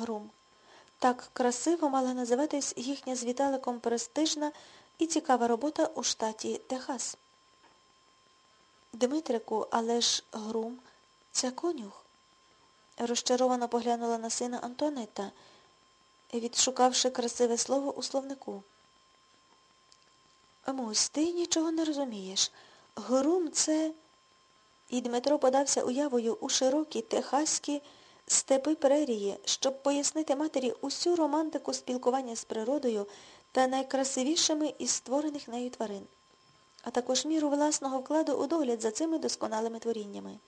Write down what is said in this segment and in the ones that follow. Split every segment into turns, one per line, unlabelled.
Грум. Так красиво мала називатись їхня з Віталиком престижна і цікава робота у штаті Техас. Дмитрику, але ж Грум це конюх. Розчаровано поглянула на сина Антуанетта, відшукавши красиве слово у словнику. Мусь, ти нічого не розумієш. Грум це... І Дмитро подався уявою у широкі техаські степи прерії, щоб пояснити матері усю романтику спілкування з природою та найкрасивішими із створених нею тварин, а також міру власного вкладу у догляд за цими досконалими творіннями.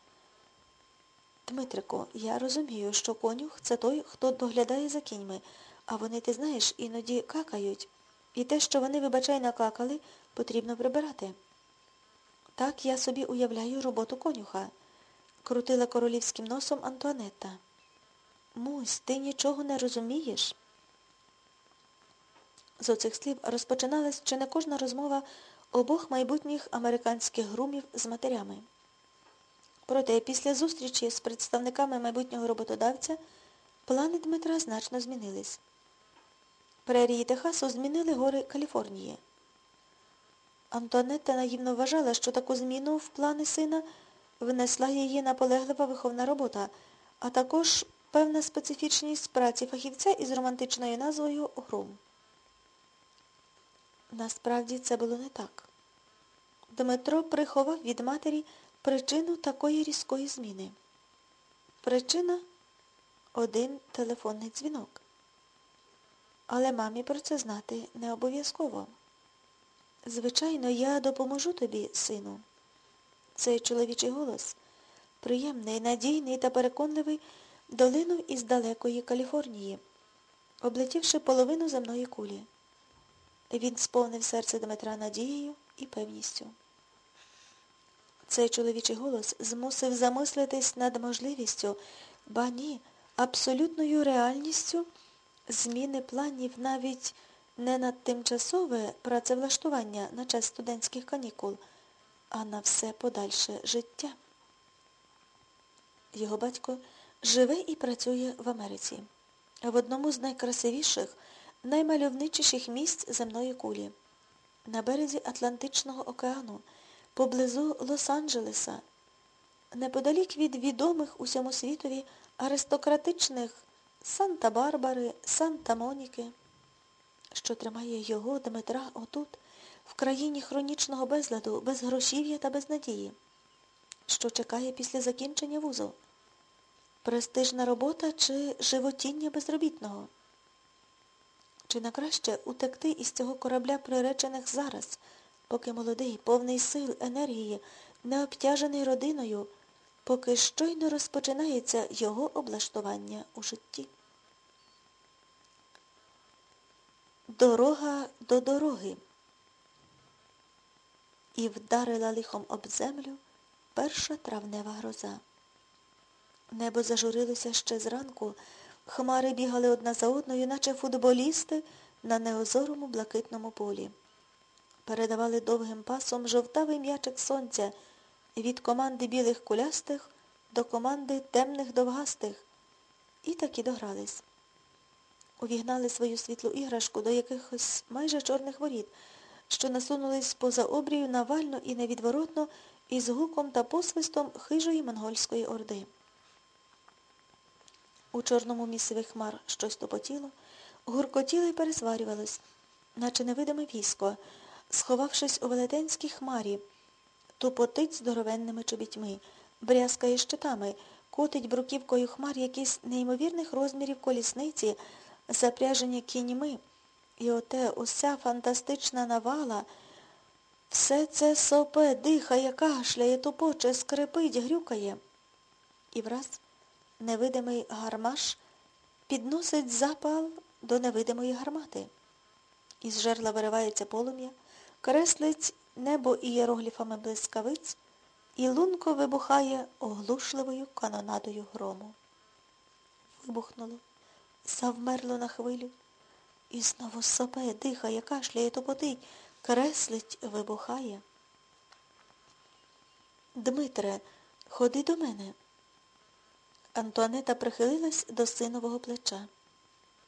Дмитрико, я розумію, що конюх це той, хто доглядає за кіньми, а вони, ти знаєш, іноді какають. І те, що вони, вибачай, накакали, потрібно прибирати. Так я собі уявляю роботу конюха, крутила королівським носом Антуанетта. Мусь, ти нічого не розумієш? З оцих слів розпочиналась чи не кожна розмова обох майбутніх американських грумів з матерями. Проте після зустрічі з представниками майбутнього роботодавця плани Дмитра значно змінились. Прерії Техасу змінили гори Каліфорнії. Антуанетта наївно вважала, що таку зміну в плани сина внесла її наполеглива виховна робота, а також певна специфічність праці фахівця із романтичною назвою Грум. Насправді це було не так. Дмитро приховав від матері причину такої різкої зміни. Причина один телефонний дзвінок. Але мамі про це знати не обов'язково. Звичайно, я допоможу тобі, сину. Цей чоловічий голос, приємний, надійний та переконливий, долинув із далекої Каліфорнії, облетівши половину земної кулі. Він сповнив серце Дмитра надією і певністю. Цей чоловічий голос змусив замислитись над можливістю, ба ні, абсолютною реальністю зміни планів навіть не на тимчасове працевлаштування на час студентських канікул, а на все подальше життя. Його батько живе і працює в Америці, в одному з найкрасивіших, наймальовничіших місць земної кулі, на березі Атлантичного океану, поблизу Лос-Анджелеса, неподалік від відомих усьому світові аристократичних Санта-Барбари, Санта-Моніки, що тримає його, Дмитра, отут, в країні хронічного безладу, без грошів'я та без надії, що чекає після закінчення вузу. Престижна робота чи животіння безробітного? Чи на краще утекти із цього корабля приречених зараз, поки молодий, повний сил, енергії, не обтяжений родиною, поки щойно розпочинається його облаштування у житті? Дорога до дороги. І вдарила лихом об землю перша травнева гроза. Небо зажурилося ще зранку, хмари бігали одна за одною, наче футболісти на неозорому блакитному полі. Передавали довгим пасом жовтавий м'ячик сонця від команди білих кулястих до команди темних довгастих. І таки догрались. Увігнали свою світлу іграшку до якихось майже чорних воріт, що насунулись поза обрію навально і невідворотно із гуком та посвистом хижої монгольської орди. У чорному місиві хмар щось топотіло, гуркотіло і пересварювалось, наче невидиме військо, сховавшись у велетенській хмарі, тупотить здоровенними чобітьми, брязкає щитами, котить бруківкою хмар якісь неймовірних розмірів колісниці, запряжені кіньми. І оте уся фантастична навала, все це сопе, дихає, кашляє, тупоче, скрипить, грюкає. І враз невидимий гармаш підносить запал до невидимої гармати. Із жерла виривається полум'я, креслить небо ієрогліфами блискавиць і лунко вибухає оглушливою канонадою грому. Вибухнуло, завмерло на хвилю. І знову сопе, дихає, кашляє, топотить, креслить, вибухає. Дмитре, ходи до мене. Антуанета прихилилась до синового плеча.